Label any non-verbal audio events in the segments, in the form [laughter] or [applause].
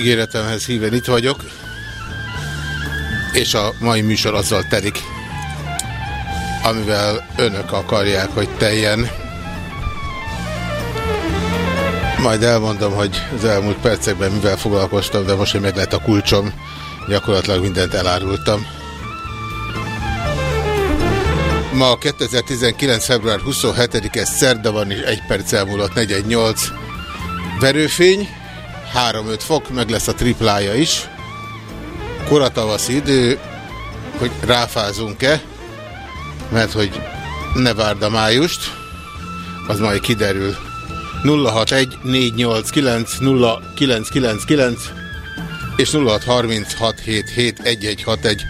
Ígéretemhez híven itt vagyok, és a mai műsor azzal telik, amivel önök akarják, hogy teljen. Majd elmondom, hogy az elmúlt percekben mivel foglalkoztam, de most, hogy meg lett a kulcsom, gyakorlatilag mindent elárultam. Ma 2019. február 27-e szerda van, és egy perc elmúlott 418. Verőfény, 3-5 fok, meg lesz a triplája is. Koratavaszi idő, hogy ráfázunk-e, mert hogy ne várd a májust, az majd kiderül. 061 489 0999 és 0636771161.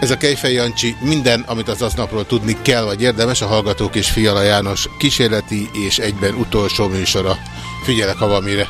Ez a Kejfej Jancsi, minden, amit az aznapról tudni kell, vagy érdemes, a Hallgatók és Fiala János kísérleti és egyben utolsó műsora. Figyelek, ha van mire.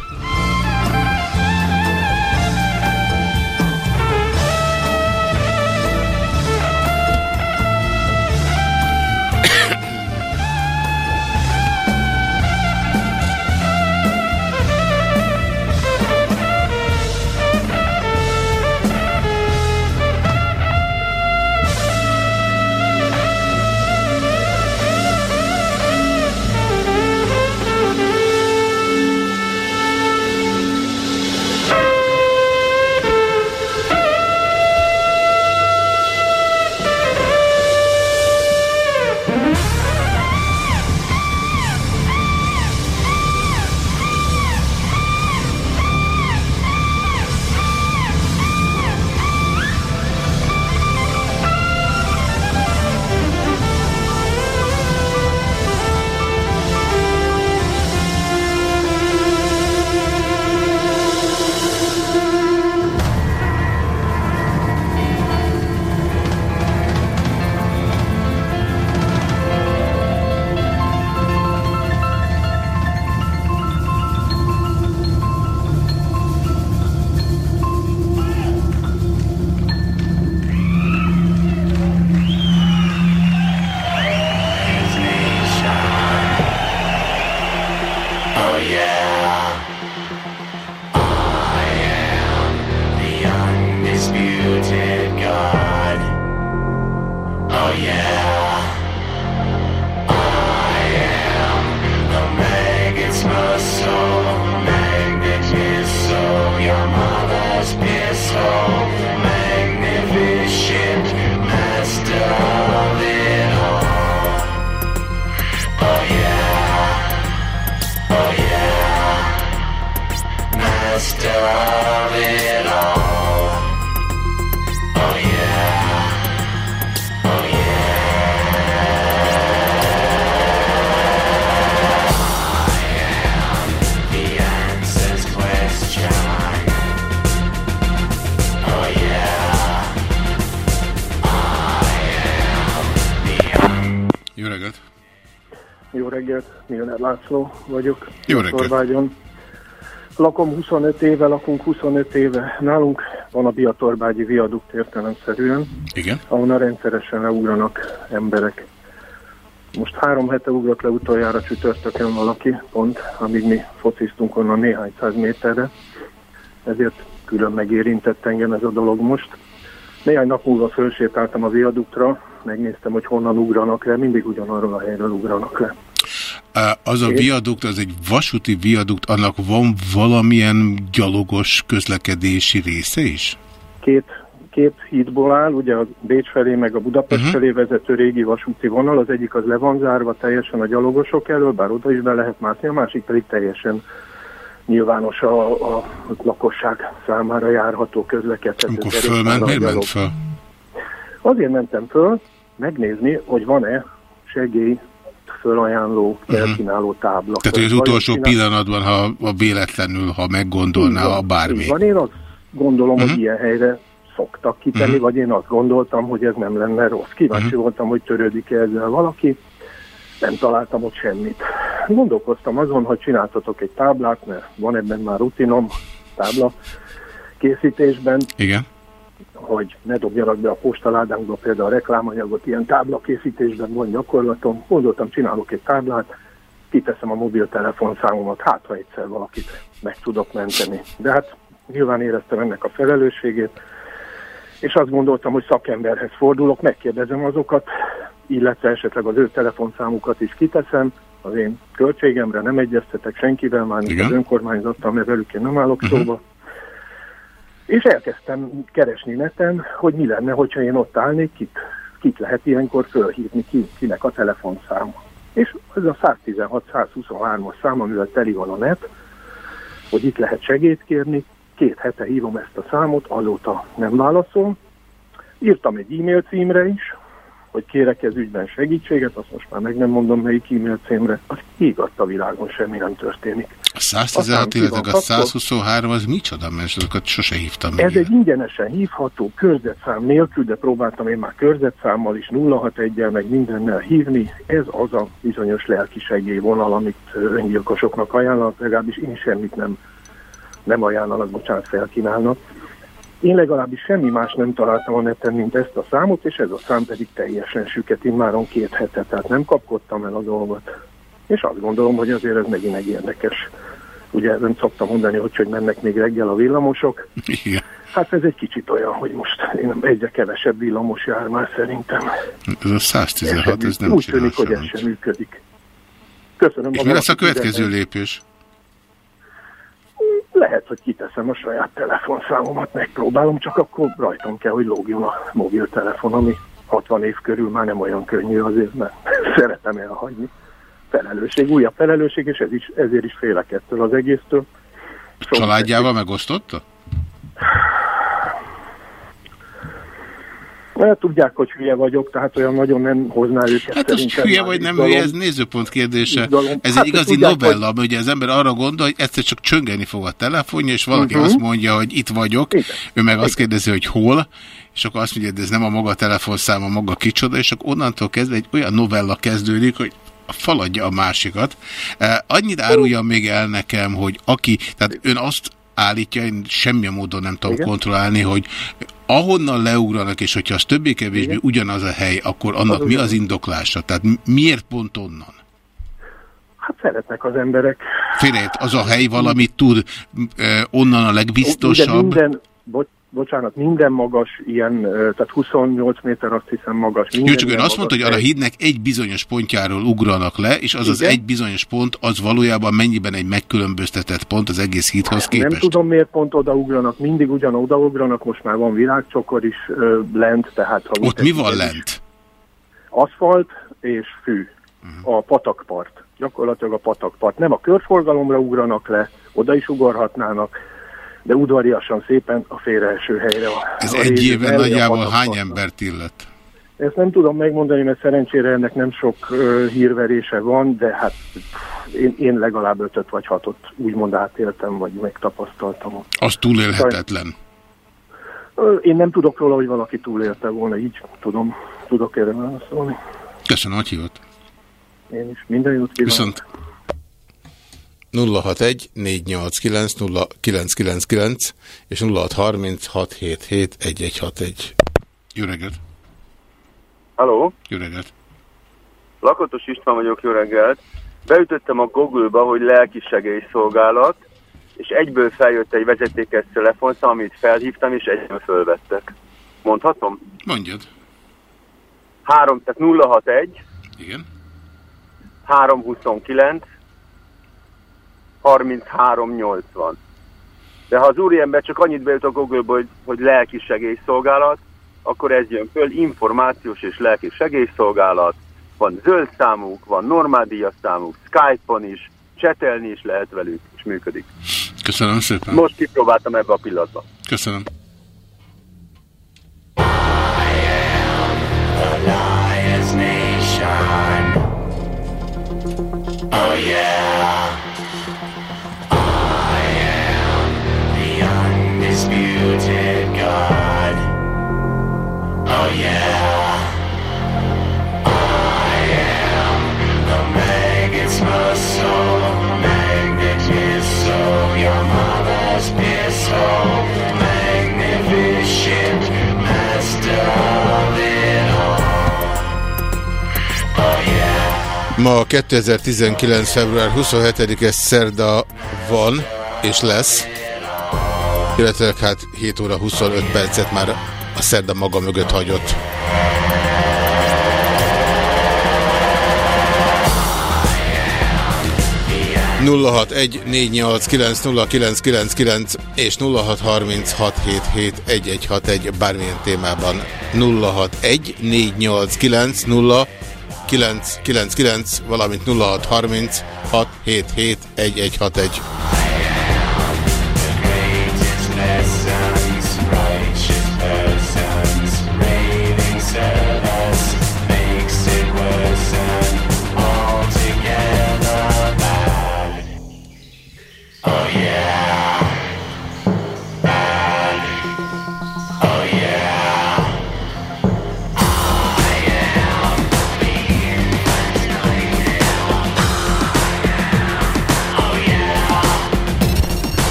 Jó reggelt! Jó reggelt, Milner László vagyok. Jó reggelt. Lakom 25 éve, lakunk 25 éve. Nálunk van a Biatorbágyi viadukt értelemszerűen, Igen? ahonnan rendszeresen leugranak emberek. Most három hete ugrott le utoljára csütörtökön valaki, pont, amíg mi fociztunk onnan néhány száz méterre. Ezért külön megérintett engem ez a dolog most. Néhány nap múlva fölsétáltam a viaduktra, megnéztem, hogy honnan ugranak le, mindig ugyanarról a helyről ugranak le. Az a viadukt, az egy vasúti viadukt, annak van valamilyen gyalogos közlekedési része is? Két, két hídból áll, ugye a Bécs felé meg a Budapest Mhm. uh-huh. felé vezető régi vasúti vonal, az egyik az le van zárva teljesen a gyalogosok elől, bár oda is be lehet mászni, a másik pedig teljesen nyilvános a, a lakosság számára járható közlekedhető. Amikor fölment, miért ment föl? Azért mentem föl, megnézni, hogy van-e segély fölajánló, felkínáló tábla. Mhm. Tehát, hogy az utolsó kínál- pillanatban, ha, ha véletlenül, ha meggondolná a bármi. Van, én azt gondolom, Mhm. hogy ilyen helyre szoktak kitenni, vagy én azt gondoltam, hogy ez nem lenne rossz. Kíváncsi Mhm. voltam, hogy törődik-e ezzel valaki. Nem találtam ott semmit. Gondolkoztam azon, hogy csináltatok egy táblát, mert van ebben már rutinom, tábla készítésben, Igen? Hogy ne dobjanak be a postaládánkba például a reklámanyagot, ilyen táblakészítésben van gyakorlatom. Gondoltam, csinálok egy táblát, kiteszem a mobiltelefon számomat, hát ha egyszer valakit meg tudok menteni. De hát nyilván éreztem ennek a felelősségét, és azt gondoltam, hogy szakemberhez fordulok, megkérdezem azokat, illetve esetleg az ő telefonszámukat is kiteszem, az én költségemre nem egyeztetek senkivel, már nincs az önkormányzattal, mert velük én nem állok uh-huh. szóba. És elkezdtem keresni neten, hogy mi lenne, hogyha én ott állnék, kit, kit lehet ilyenkor fölhívni, ki, kinek a telefonszáma. És ez a 116-123-as szám, amivel teli van a net, hogy itt lehet segét kérni, két hete hívom ezt a számot, azóta nem válaszol. Írtam egy e-mail címre is, hogy kérek ez ügyben segítséget, azt most már meg nem mondom melyik e-mail címre, az ég a világon semmi nem történik. A 116, illetve a 123 az micsoda, mert azokat sose hívtam Ez egy ingyenesen hívható körzetszám nélkül, de próbáltam én már körzetszámmal is 061-el, meg mindennel hívni. Ez az a bizonyos lelki segélyvonal, amit öngyilkosoknak ajánlanak, legalábbis én semmit nem, nem ajánlanak, bocsánat, felkínálnak. Én legalábbis semmi más nem találtam a neten, mint ezt a számot, és ez a szám pedig teljesen süket, immáron két hete, tehát nem kapkodtam el a dolgot. És azt gondolom, hogy azért ez megint egy érdekes. Ugye ön szoktam mondani, hogy, hogy mennek még reggel a villamosok. Igen. Hát ez egy kicsit olyan, hogy most én egyre kevesebb villamos jár már szerintem. Ez a 116, ez nem Úgy tűnik, hogy ez sem működik. Köszönöm. És mi lesz a következő lépés? Lehet, hogy kiteszem a saját telefonszámomat, megpróbálom, csak akkor rajtam kell, hogy lógjon a mobiltelefon, ami 60 év körül már nem olyan könnyű azért, mert [laughs] szeretem elhagyni. Felelősség, újabb felelősség, és ez is, ezért is félek ettől az egésztől. Sok Családjával megosztotta? Mert tudják, hogy hülye vagyok, tehát olyan nagyon nem hozná őket. Hát az hülye vagy nem hülye, ez nézőpont kérdése. Izgalom. Ez hát egy igazi tudják, novella, hogy... ugye az ember arra gondol, hogy egyszer csak csöngeni fog a telefonja, és valaki uh mhm. -huh. azt mondja, hogy itt vagyok, Igen. ő meg Igen. azt kérdezi, hogy hol, és akkor azt mondja, hogy ez nem a maga telefonszáma, maga kicsoda, és akkor onnantól kezdve egy olyan novella kezdődik, hogy faladja a másikat. Annyit árulja még el nekem, hogy aki, tehát ön azt állítja, én semmilyen módon nem tudom Igen? kontrollálni, hogy ahonnan leugranak, és hogyha az többé-kevésbé ugyanaz a hely, akkor annak az mi az indoklása? Tehát miért pont onnan? Hát szeretnek az emberek. Félét, az a hely valamit tud, onnan a legbiztosabb. Ugye minden, bocs, bocsánat, minden magas ilyen, tehát 28 méter azt hiszem magas. Jó, csak ön azt mondta, hogy arra hídnek egy bizonyos pontjáról ugranak le, és az Igen? az egy bizonyos pont, az valójában mennyiben egy megkülönböztetett pont az egész hídhoz képest? Nem tudom, miért pont oda-ugranak, mindig ugyanoda ugranak, most már van virágcsokor is ö, lent, tehát... Ha Ott mi van lent? Aszfalt és fű, uh mhm. -huh. a patakpart. Gyakorlatilag a patakpart. Nem a körforgalomra ugranak le, oda is ugorhatnának, de udvariasan szépen a félreeső helyre. Ez a egy éven nagyjából hány embert illet? Ezt nem tudom megmondani, mert szerencsére ennek nem sok uh, hírverése van, de hát én, én legalább ötöt vagy hatot úgymond átéltem, vagy megtapasztaltam. Az túlélhetetlen. Én nem tudok róla, hogy valaki túlélte volna, így tudom, tudok erre válaszolni. Köszönöm, hogy hívott. Én is. Minden jót kívánok. Viszont. 061 489 0999 és 0636771161. Jó reggelt! Halló! Jó reggelt! Lakatos István vagyok, jó reggelt! Beütöttem a Google-ba, hogy lelki segélyszolgálat, és egyből feljött egy vezetékes telefonszám, amit felhívtam, és egyből fölvettek. Mondhatom? Mondjad. 3, tehát 061 Igen. 329 3380. De ha az úriember csak annyit bejut a google hogy, hogy lelki segélyszolgálat, akkor ez jön föl, információs és lelki segélyszolgálat, van zöld számuk, van normál díjas számuk, Skype-on is, csetelni is lehet velük, és működik. Köszönöm szépen. Most kipróbáltam ebbe a pillanatban. Köszönöm. Oh yeah. Ma 2019. február 27-e szerda van, és lesz. illetve hát 7 óra 25 percet már a szerda maga mögött hagyott. 0614890999 és 0636771161 bármilyen témában 0614890999 valamint 0636771161.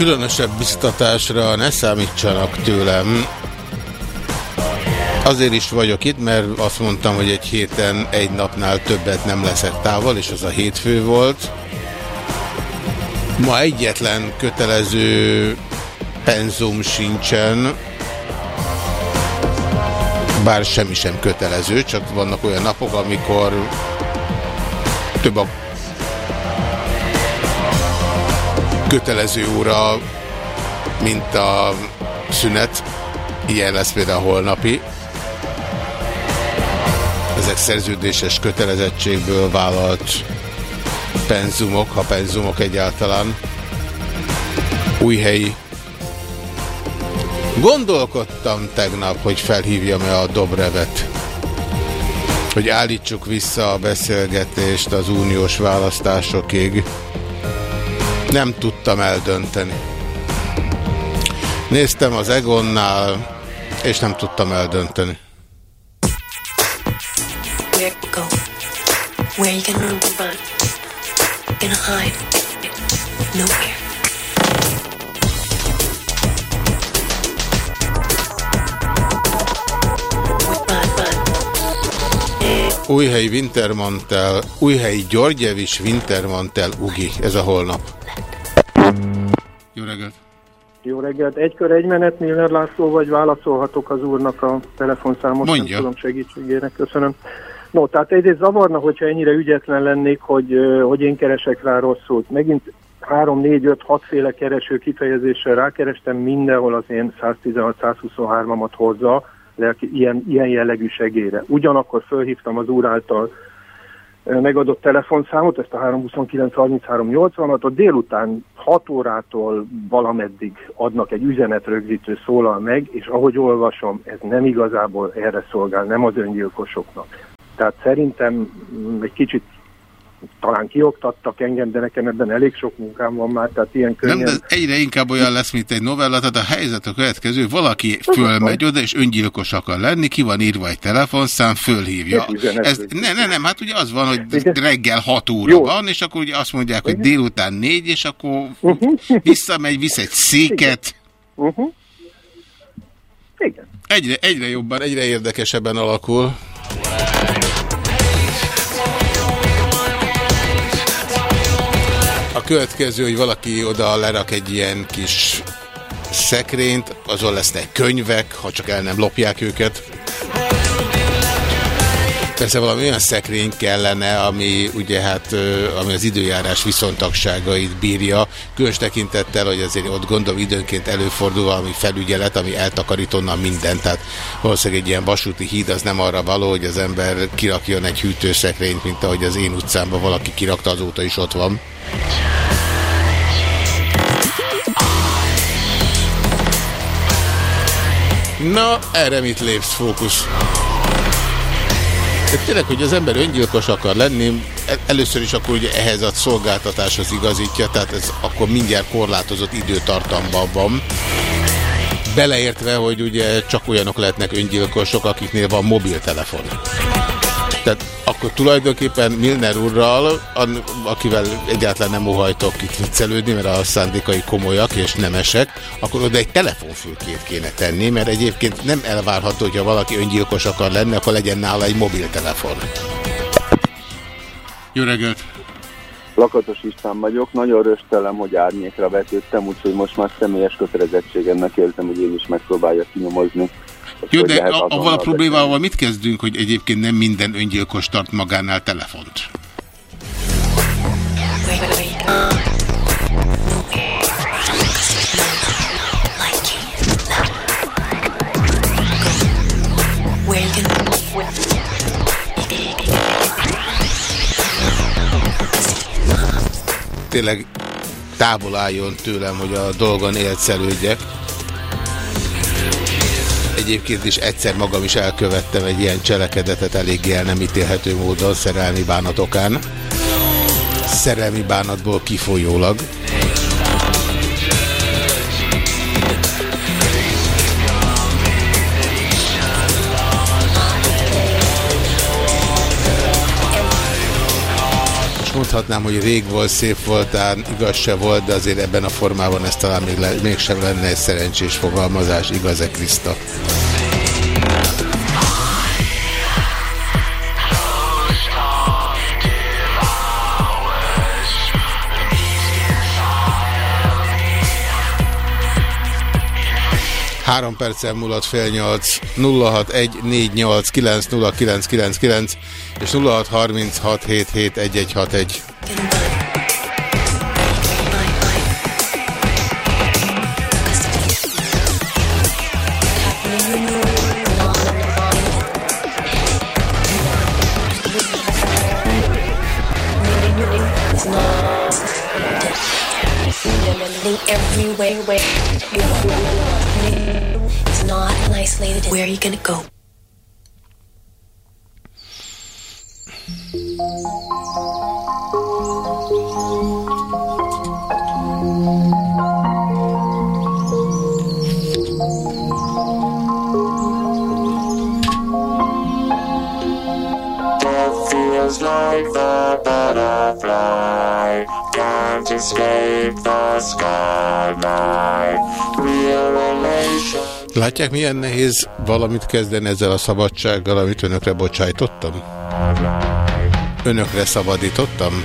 különösebb biztatásra ne számítsanak tőlem. Azért is vagyok itt, mert azt mondtam, hogy egy héten egy napnál többet nem leszek távol, és az a hétfő volt. Ma egyetlen kötelező penzum sincsen, bár semmi sem kötelező, csak vannak olyan napok, amikor több a kötelező óra, mint a szünet. Ilyen lesz például holnapi. Ezek szerződéses kötelezettségből vállalt penzumok, ha penzumok egyáltalán. Újhelyi. Gondolkodtam tegnap, hogy felhívjam-e a Dobrevet hogy állítsuk vissza a beszélgetést az uniós választásokig. Nem tudtam eldönteni. Néztem az Egonnál, és nem tudtam eldönteni. Where you gonna run? Gonna hide? Nowhere. Újhelyi Wintermantel, Újhelyi Györgyevis Wintermantel Ugi, ez a holnap. Jó reggelt! Jó reggelt! Egy kör, egy menet, Milner László, vagy válaszolhatok az úrnak a telefonszámot? Mondja. tudom segítségének, köszönöm. No, tehát egyrészt zavarna, hogyha ennyire ügyetlen lennék, hogy, hogy én keresek rá rosszul. Megint 3, 4, 5, 6 féle kereső kifejezéssel rákerestem, mindenhol az én 116-123-amat hozza, lelki, ilyen, ilyen jellegű segélyre. Ugyanakkor fölhívtam az úr által megadott telefonszámot, ezt a 329 33 86-ot, délután 6 órától valameddig adnak egy üzenet rögzítő szólal meg, és ahogy olvasom, ez nem igazából erre szolgál, nem az öngyilkosoknak. Tehát szerintem egy kicsit talán kioktattak engem, de nekem ebben elég sok munkám van már, tehát ilyen könnyen... Nem, de egyre inkább olyan lesz, mint egy novella, tehát a helyzet a következő, valaki fölmegy oda, és öngyilkos akar lenni, ki van írva egy telefonszám, fölhívja. Ez, ne, ne, nem, hát ugye az van, hogy reggel 6 óra Jó. van, és akkor ugye azt mondják, hogy délután 4, és akkor uh-huh. visszamegy, visz egy széket. Uh-huh. Igen. Egyre, egyre jobban, egyre érdekesebben alakul. A következő, hogy valaki oda lerak egy ilyen kis szekrényt, azon lesznek könyvek, ha csak el nem lopják őket. Persze valami olyan szekrény kellene, ami ugye hát ami az időjárás viszontagságait bírja, különös tekintettel, hogy azért ott gondolom időnként előfordul valami felügyelet, ami eltakarít onnan mindent, tehát valószínűleg egy ilyen vasúti híd az nem arra való, hogy az ember kirakjon egy hűtőszekrényt, mint ahogy az én utcámban valaki kirakta, azóta is ott van. Na, erre mit lépsz, fókusz? Tényleg, hogy az ember öngyilkos akar lenni, e- először is akkor ugye ehhez a szolgáltatáshoz igazítja, tehát ez akkor mindjárt korlátozott időtartamban van. Beleértve, hogy ugye csak olyanok lehetnek öngyilkosok, akiknél van mobiltelefon. Tehát akkor tulajdonképpen Milner úrral, akivel egyáltalán nem óhajtok itt viccelődni, mert a szándékai komolyak és nemesek, akkor oda egy telefonfülkét kéne tenni, mert egyébként nem elvárható, hogyha valaki öngyilkos akar lenni, akkor legyen nála egy mobiltelefon. Jó reggelt! Lakatos István vagyok, nagyon röstelem, hogy árnyékra vetődtem, úgyhogy most már személyes kötelezettségemnek érzem, hogy én is megpróbálja kinyomozni jó, de avval a problémával mit kezdünk, hogy egyébként nem minden öngyilkos tart magánál telefont? Tényleg távol álljon tőlem, hogy a dolgon élcelődjek. Egyébként is egyszer magam is elkövettem egy ilyen cselekedetet eléggé el nem ítélhető módon szerelmi bánatokán. Szerelmi bánatból kifolyólag. mondhatnám, hogy rég volt, szép voltál, igaz se volt, de azért ebben a formában ez talán még le, mégsem lenne egy szerencsés fogalmazás, igaz-e Kriszta? Három perccel múlott fél nyolc, 0614890999 és 0636771161. every Where are you gonna go? feels like the butterfly can't escape the skyline. Real relation. Látják, milyen nehéz valamit kezdeni ezzel a szabadsággal, amit önökre bocsájtottam? Önökre szabadítottam?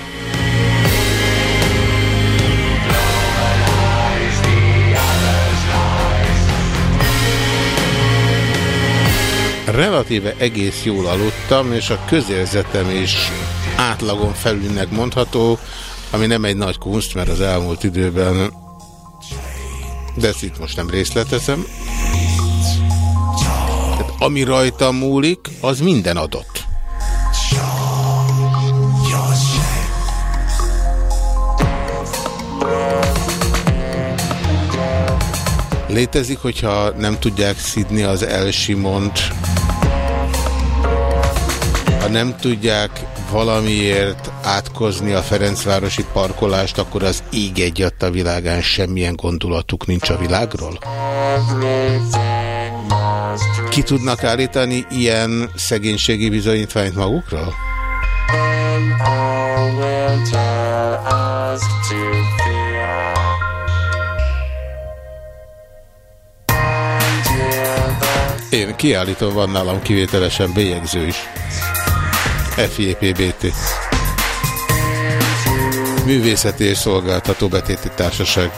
Relatíve egész jól aludtam, és a közérzetem is átlagon felülnek mondható, ami nem egy nagy kunst, mert az elmúlt időben de ezt itt most nem részletezem. Tehát ami rajta múlik, az minden adott. Létezik, hogyha nem tudják szidni az elsimont, ha nem tudják valamiért átkozni a Ferencvárosi parkolást, akkor az íg egy a világán semmilyen gondolatuk nincs a világról? Ki tudnak állítani ilyen szegénységi bizonyítványt magukról? Én kiállítom, van nálam kivételesen bélyegző is. FJPBT. Művészeti és Szolgáltató Betéti Társaság.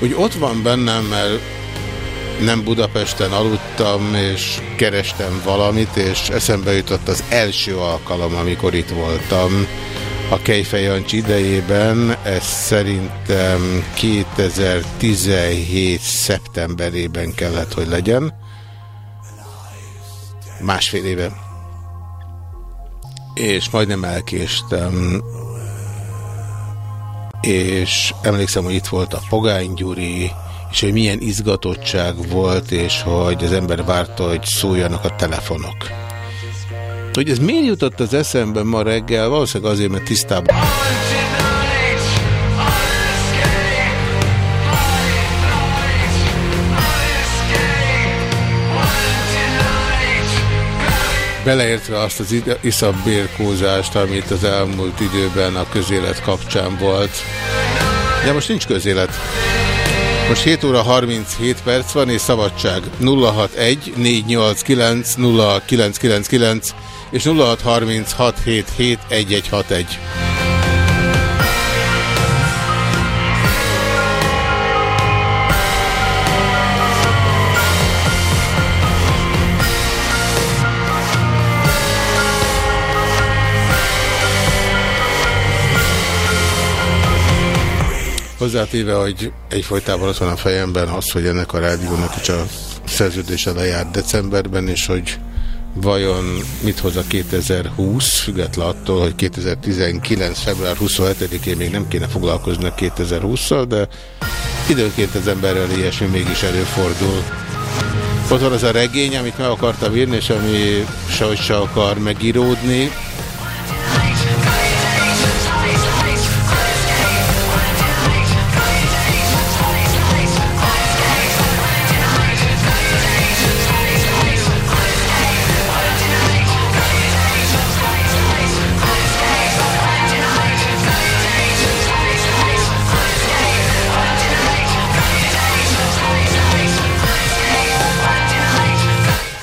Úgy ott van bennem, mert nem Budapesten aludtam, és kerestem valamit, és eszembe jutott az első alkalom, amikor itt voltam a Kejfej Jancsi idejében. Ez szerintem 2017 szeptemberében kellett, hogy legyen. Másfél éve. És majdnem elkéstem és emlékszem, hogy itt volt a Pogány Gyuri, és hogy milyen izgatottság volt, és hogy az ember várta, hogy szóljanak a telefonok. Hogy ez miért jutott az eszembe ma reggel? Valószínűleg azért, mert tisztában... Beleértve azt az iszabbérkózást, amit az elmúlt időben a közélet kapcsán volt. De most nincs közélet. Most 7 óra 37 perc van, és szabadság 061 489 0999 és 0636771161. Hozzátéve, hogy egyfolytában az van a fejemben az, hogy ennek a rádiónak is a szerződése lejárt decemberben, és hogy vajon mit hoz a 2020, független attól, hogy 2019. február 27-én még nem kéne foglalkozni a 2020-szal, de időnként az emberrel ilyesmi mégis előfordul. Ott van az a regény, amit meg akartam írni, és ami sehogy se akar megíródni,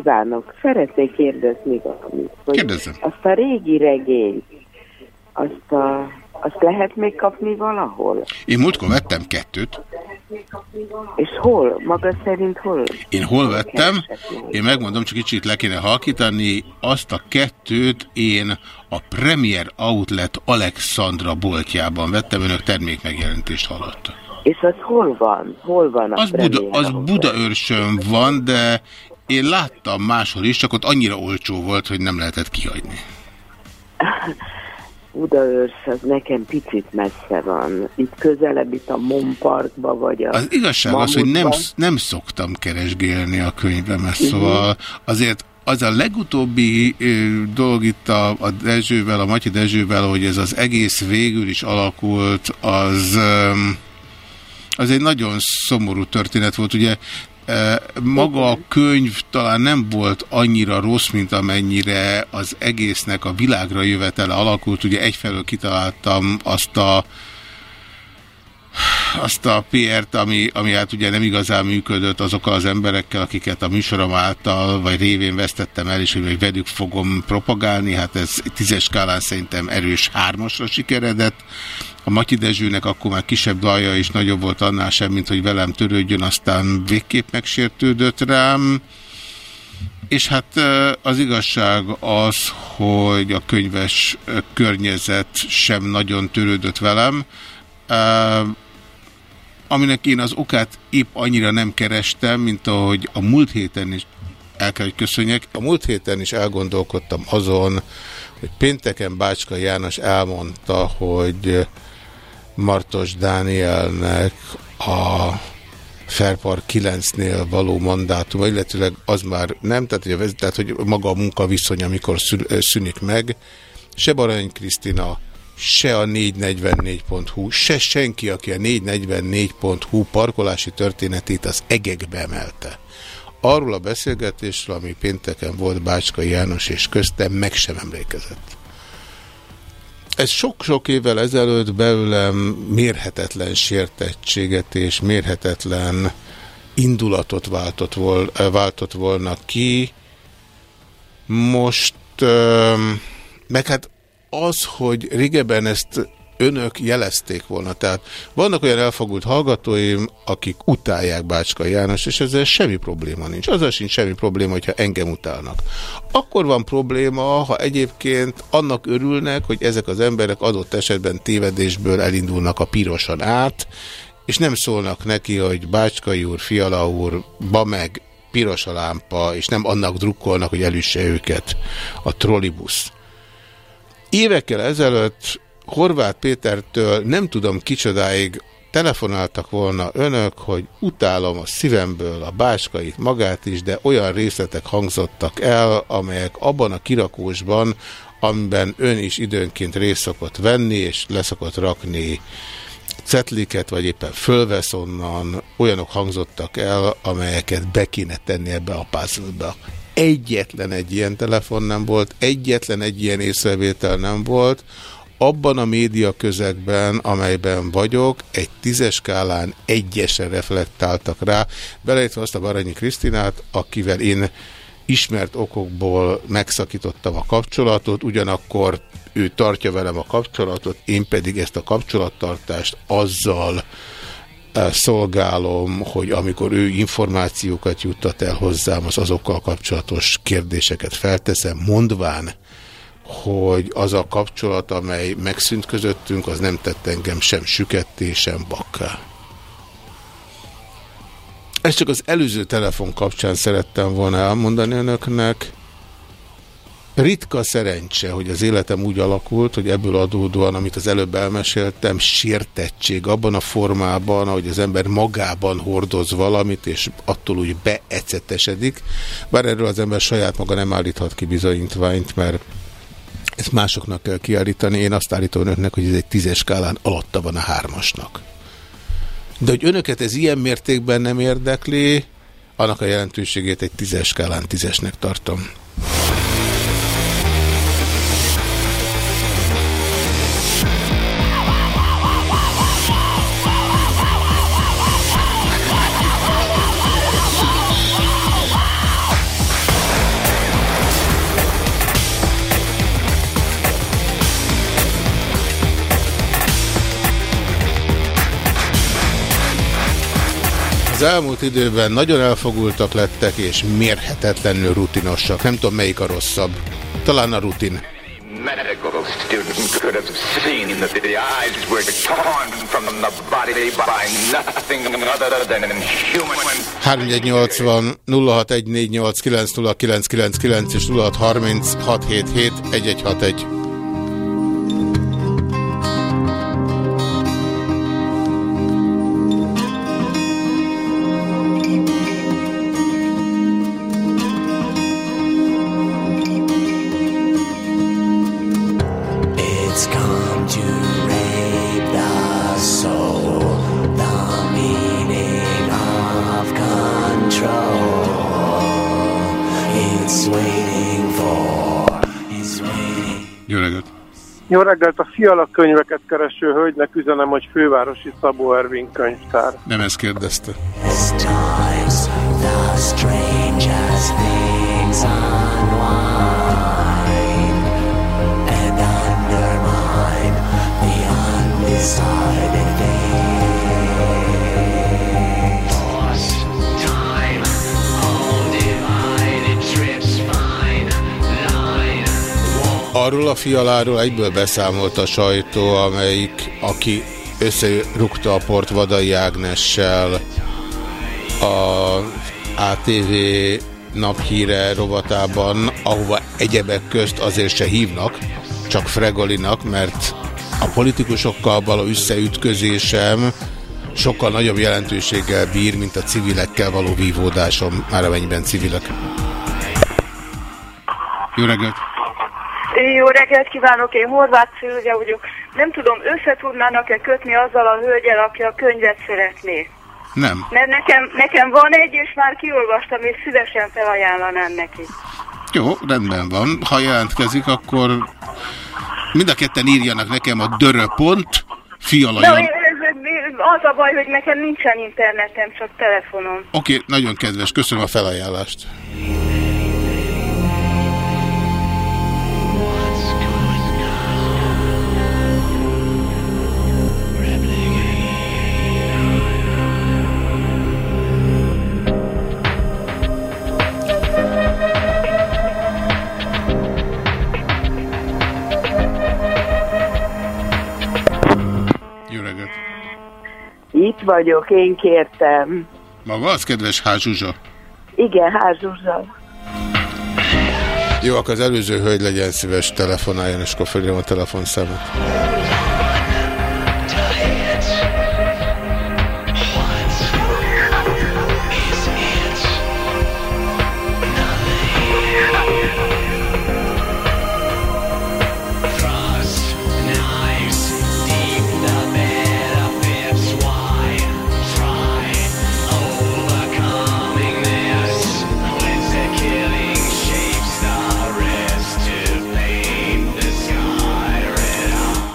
kívánok! Szeretnék kérdezni valamit. Hogy Kérdezzem. Azt a régi regényt, azt, a, azt lehet még kapni valahol? Én múltkor vettem kettőt. És hol? Maga szerint hol? Én hol vettem? Én megmondom, csak kicsit le kéne halkítani. Azt a kettőt én a Premier Outlet Alexandra boltjában vettem. Önök termékmegjelentést hallottak. És az hol van? Hol van a az, Buda, az Budaörsön van, de én láttam máshol is, csak ott annyira olcsó volt, hogy nem lehetett kihagyni. Budaörs, az nekem picit messze van. Itt közelebb, itt a Mon Parkba, vagy a Az igazság Mamutba. az, hogy nem, nem szoktam keresgélni a könyvemet, mhm. szóval azért az a legutóbbi ö, dolog itt a, a Dezsővel, a Matyi Dezsővel, hogy ez az egész végül is alakult, az... Ö, az egy nagyon szomorú történet volt. Ugye maga a könyv talán nem volt annyira rossz, mint amennyire az egésznek a világra jövetele alakult. Ugye egyfelől kitaláltam azt a azt a PR-t, ami, ami hát ugye nem igazán működött azokkal az emberekkel, akiket a műsorom által, vagy révén vesztettem el, és hogy még velük fogom propagálni, hát ez tízes skálán szerintem erős hármasra sikeredett. A Matyi Dezsőnek akkor már kisebb dalja is nagyobb volt annál sem, mint hogy velem törődjön, aztán végképp megsértődött rám. És hát az igazság az, hogy a könyves környezet sem nagyon törődött velem, aminek én az okát épp annyira nem kerestem, mint ahogy a múlt héten is el kell, hogy köszönjek. A múlt héten is elgondolkodtam azon, hogy pénteken Bácska János elmondta, hogy Martos Dánielnek a Ferpar 9-nél való mandátuma, illetőleg az már nem, tehát hogy, tehát, hogy maga a munkaviszony, amikor szűnik meg, se Barany Krisztina, se a 444.hu, se senki, aki a 444.hu parkolási történetét az egekbe emelte. Arról a beszélgetésről, ami pénteken volt Bácska János és köztem, meg sem emlékezett. Ez sok-sok évvel ezelőtt belőlem mérhetetlen sértettséget és mérhetetlen indulatot váltott, vol, váltott volna ki. Most, meg hát az, hogy régebben ezt önök jelezték volna. Tehát vannak olyan elfogult hallgatóim, akik utálják Bácska János, és ezzel semmi probléma nincs. Azzal sincs semmi probléma, hogyha engem utálnak. Akkor van probléma, ha egyébként annak örülnek, hogy ezek az emberek adott esetben tévedésből elindulnak a pirosan át, és nem szólnak neki, hogy Bácskai úr, Fiala úr, ba meg, piros a lámpa, és nem annak drukkolnak, hogy elüsse őket a trollibusz. Évekkel ezelőtt Horváth Pétertől nem tudom kicsodáig telefonáltak volna önök, hogy utálom a szívemből a báskait magát is, de olyan részletek hangzottak el, amelyek abban a kirakósban, amiben ön is időnként részt szokott venni, és leszokott rakni cetliket, vagy éppen fölvesz onnan, olyanok hangzottak el, amelyeket be kéne tenni ebbe a puzzle Egyetlen egy ilyen telefon nem volt, egyetlen egy ilyen észrevétel nem volt, abban a média közegben, amelyben vagyok, egy tízes skálán egyesen reflektáltak rá, beleértve azt a Baranyi Krisztinát, akivel én ismert okokból megszakítottam a kapcsolatot, ugyanakkor ő tartja velem a kapcsolatot, én pedig ezt a kapcsolattartást azzal eh, szolgálom, hogy amikor ő információkat juttat el hozzám, az azokkal kapcsolatos kérdéseket felteszem, mondván, hogy az a kapcsolat, amely megszűnt közöttünk, az nem tett engem sem süketté, sem bakká. Ezt csak az előző telefon kapcsán szerettem volna elmondani önöknek. Ritka szerencse, hogy az életem úgy alakult, hogy ebből adódóan, amit az előbb elmeséltem, sértettség abban a formában, ahogy az ember magában hordoz valamit, és attól úgy beecetesedik. Bár erről az ember saját maga nem állíthat ki bizonyítványt, mert ezt másoknak kell kiállítani. Én azt állítom önöknek, hogy ez egy tízes skálán alatta van a hármasnak. De hogy önöket ez ilyen mértékben nem érdekli, annak a jelentőségét egy tízes skálán tízesnek tartom. Az elmúlt időben nagyon elfogultak lettek, és mérhetetlenül rutinosak. Nem tudom, melyik a rosszabb. Talán a rutin. 3180 0614890999 és 0636771161. reggelt, a Fiala könyveket kereső hölgynek üzenem, hogy fővárosi Szabó Ervin könyvtár. Nem ezt kérdezte. Arról a fialáról egyből beszámolt a sajtó, amelyik, aki összerúgta a port Vadai Ágnessel a ATV naphíre rovatában, ahova egyebek közt azért se hívnak, csak Fregolinak, mert a politikusokkal való összeütközésem sokkal nagyobb jelentőséggel bír, mint a civilekkel való vívódásom, már amennyiben civilek. Jó reggelt! Jó reggelt kívánok, én Horváth Szilvia vagyok. Nem tudom, össze tudnának-e kötni azzal a hölgyel, aki a könyvet szeretné? Nem. Mert nekem, nekem van egy, és már kiolvastam, és szívesen felajánlanám neki. Jó, rendben van. Ha jelentkezik, akkor mind a ketten írjanak nekem a döröpont, fiala De Jan... ez, ez, az a baj, hogy nekem nincsen internetem, csak telefonom. Oké, okay, nagyon kedves, köszönöm a felajánlást. Itt vagyok, én kértem. Maga az kedves H. Zsuzsa? Igen, házuzza. Jó, akkor az előző hölgy legyen szíves telefonáljon, és akkor felírom a telefonszámot.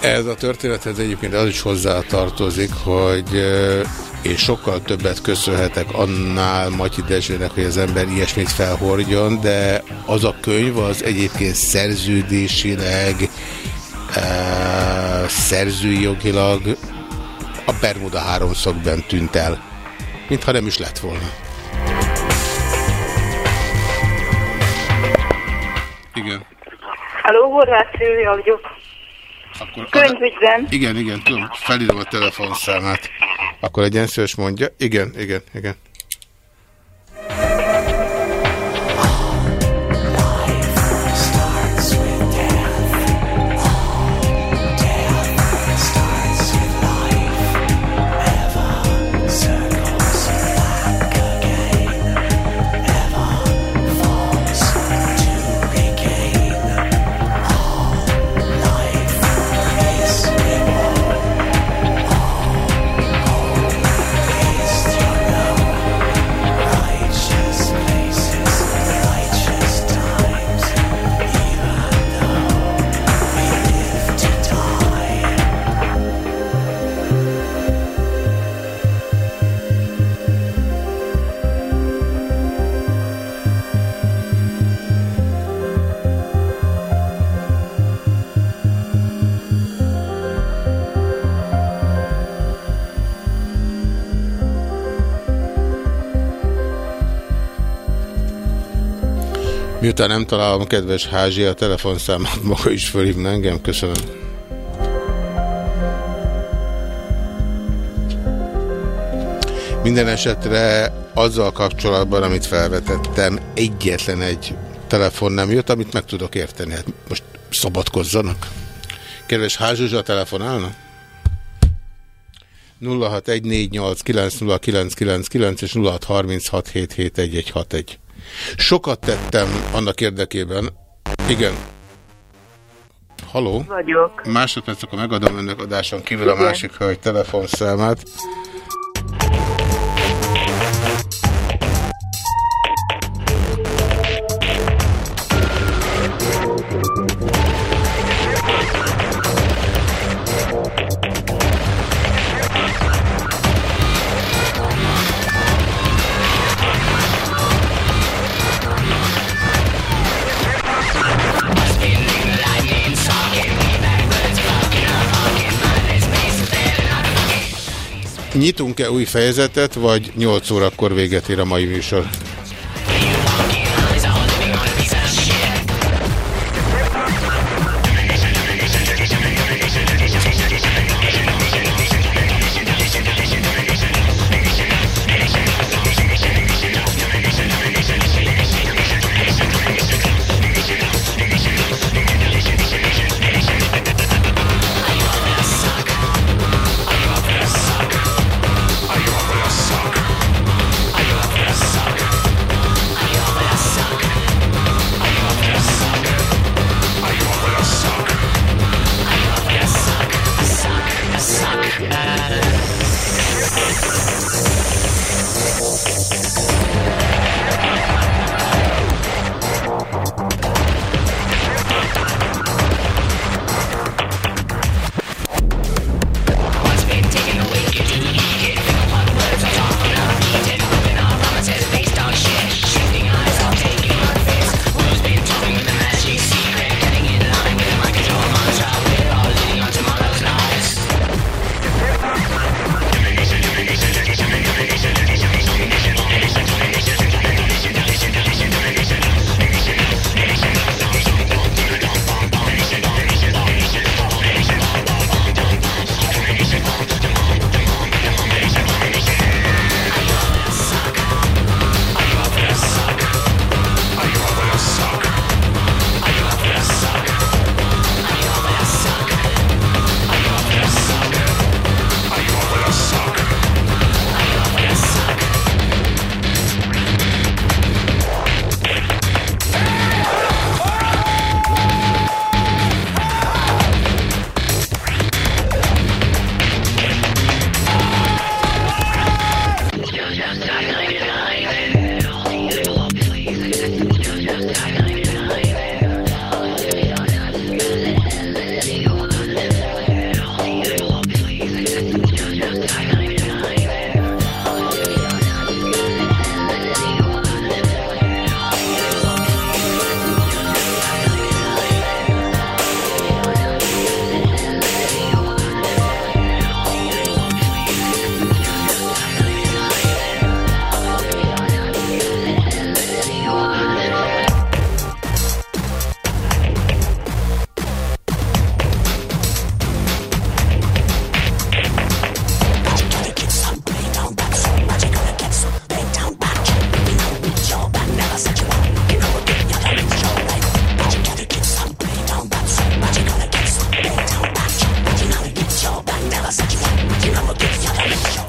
Ez a történethez egyébként az is hozzátartozik, hogy eh, én sokkal többet köszönhetek annál Matyi Dezsőnek, hogy az ember ilyesmit felhordjon, de az a könyv az egyébként szerződésileg, e, szerzői jogilag a Bermuda háromszögben tűnt el, mintha nem is lett volna. Igen. Halló, Horváth Szilvia vagyok. Akkor Könyvügyben. Igen, igen, tudom, felírom a telefonszámát. Akkor szős mondja. Igen, igen, igen. Miután nem találom kedves házi a telefonszámát, maga is fölhívna engem. Köszönöm. Minden esetre azzal kapcsolatban, amit felvetettem, egyetlen egy telefon nem jött, amit meg tudok érteni. Hát most szabadkozzanak. Kedves házsuzsa, telefonálna? 0614890999 és 0636771161. Sokat tettem annak érdekében. Igen. Haló? Vagyok. Másodperc, akkor megadom önnek adáson kívül a Igen. másik hölgy telefonszámát. Nyitunk-e új fejezetet, vagy 8 órakor véget ér a mai műsor?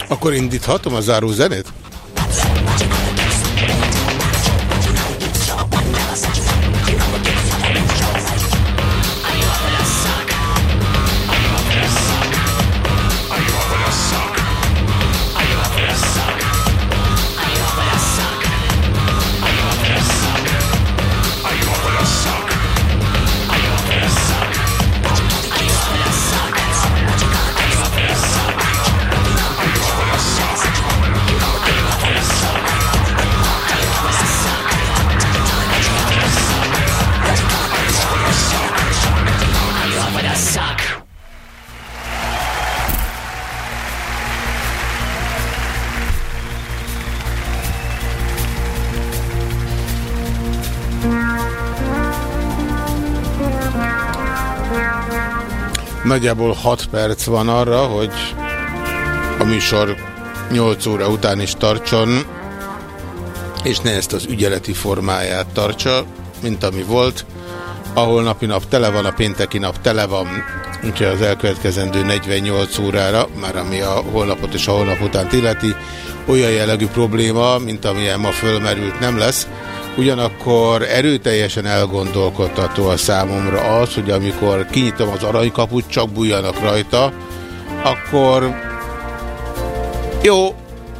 Akkor indíthatom a záró zenét? Nagyjából 6 perc van arra, hogy a műsor 8 óra után is tartson, és ne ezt az ügyeleti formáját tartsa, mint ami volt. A holnapi nap tele van, a pénteki nap tele van, úgyhogy az elkövetkezendő 48 órára, már ami a holnapot és a holnap után illeti, olyan jellegű probléma, mint amilyen ma fölmerült nem lesz. Ugyanakkor erőteljesen elgondolkodtató a számomra az, hogy amikor kinyitom az aranykaput, csak bújjanak rajta, akkor jó,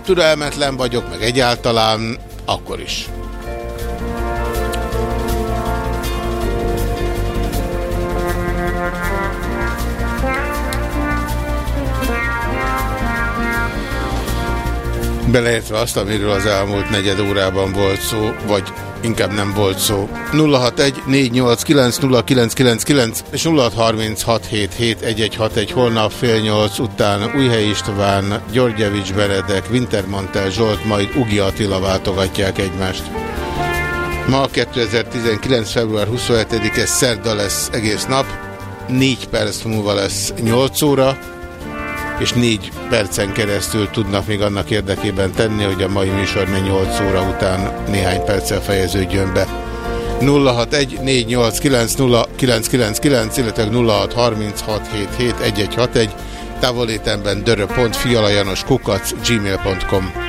türelmetlen vagyok, meg egyáltalán, akkor is. Beleértve azt, amiről az elmúlt negyed órában volt szó, vagy inkább nem volt szó. 061-489-0999 és 0636771161 holnap fél nyolc után Újhely István, Györgyevics Beredek, Wintermantel Zsolt, majd Ugi Attila váltogatják egymást. Ma 2019. február 27-e szerda lesz egész nap, 4 perc múlva lesz 8 óra, és 4 percen keresztül tudnak még annak érdekében tenni, hogy a mai műsor 8 óra után néhány perccel fejeződjön be. 061 489 illetve 0636771161 távolétemben dörö.fialajanos kukac gmail.com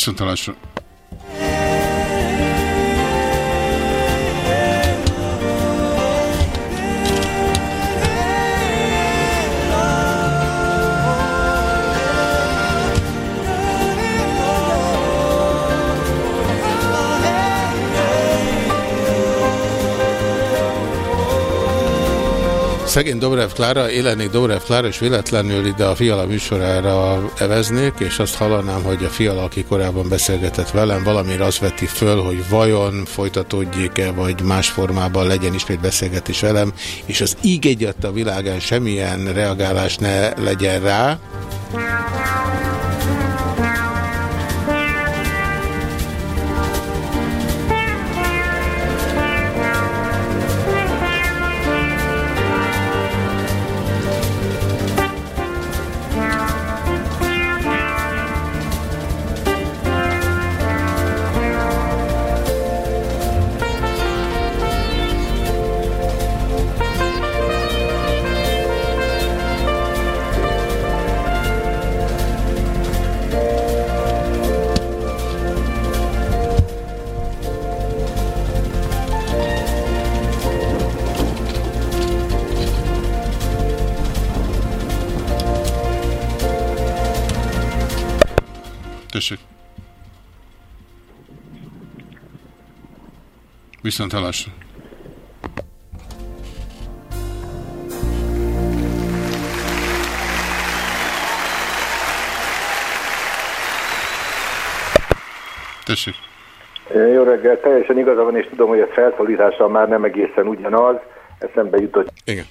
Viszontalásra. Szegény Dobrev Klára, élennék Dobrev Klára, és véletlenül ide a Fiala műsorára eveznék, és azt hallanám, hogy a Fiala, aki korábban beszélgetett velem, valamire azt veti föl, hogy vajon folytatódjék-e, vagy más formában legyen ismét beszélgetés velem, és az íg egyet a világán semmilyen reagálás ne legyen rá, Viszont hallásra. Tessék. Jó reggel, teljesen igaza van, és tudom, hogy a felszólítással már nem egészen ugyanaz. Eszembe jutott. Igen.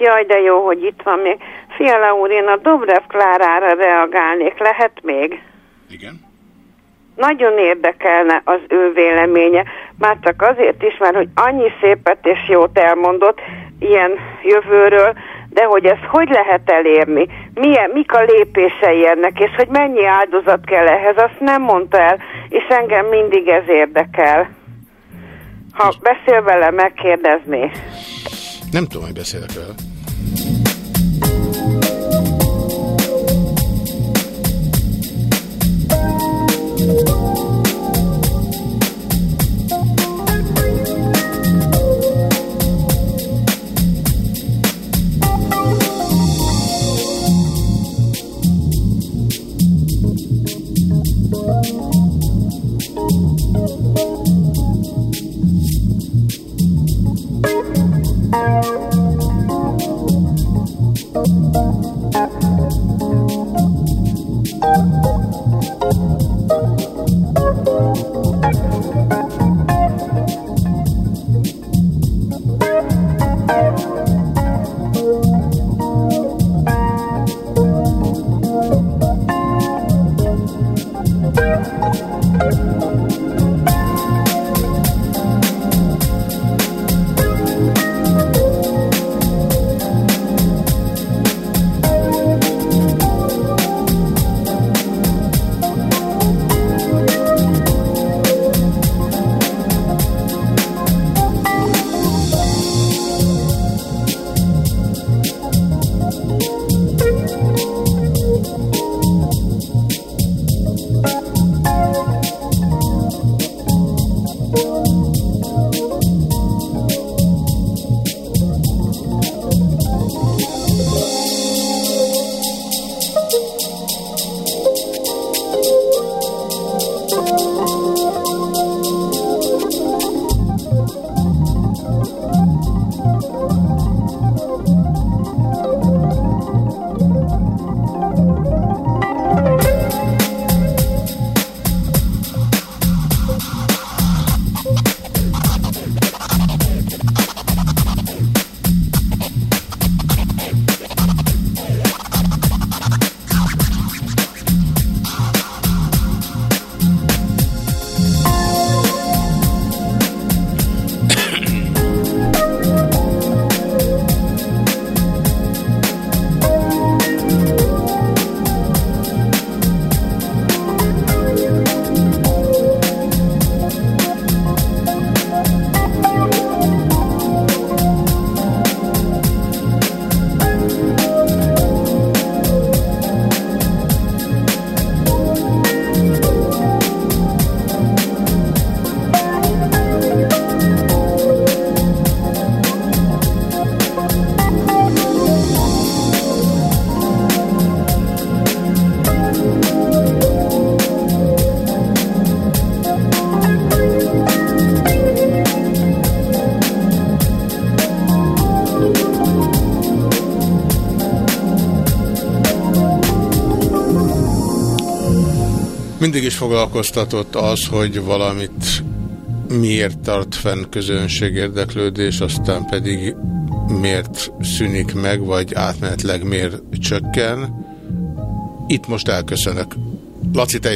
Jaj, de jó, hogy itt van még. Fiala úr, én a Dobrev Klárára reagálnék, lehet még? Igen. Nagyon érdekelne az ő véleménye, már csak azért is, mert hogy annyi szépet és jót elmondott ilyen jövőről, de hogy ezt hogy lehet elérni, milyen, mik a lépései ennek, és hogy mennyi áldozat kell ehhez, azt nem mondta el, és engem mindig ez érdekel. Ha beszél vele, megkérdezné. Nem tudom, hogy beszélek vele. Mindig is foglalkoztatott az, hogy valamit miért tart fenn közönség érdeklődés, aztán pedig miért szűnik meg, vagy átmenetleg miért csökken. Itt most elköszönök. Laci, te.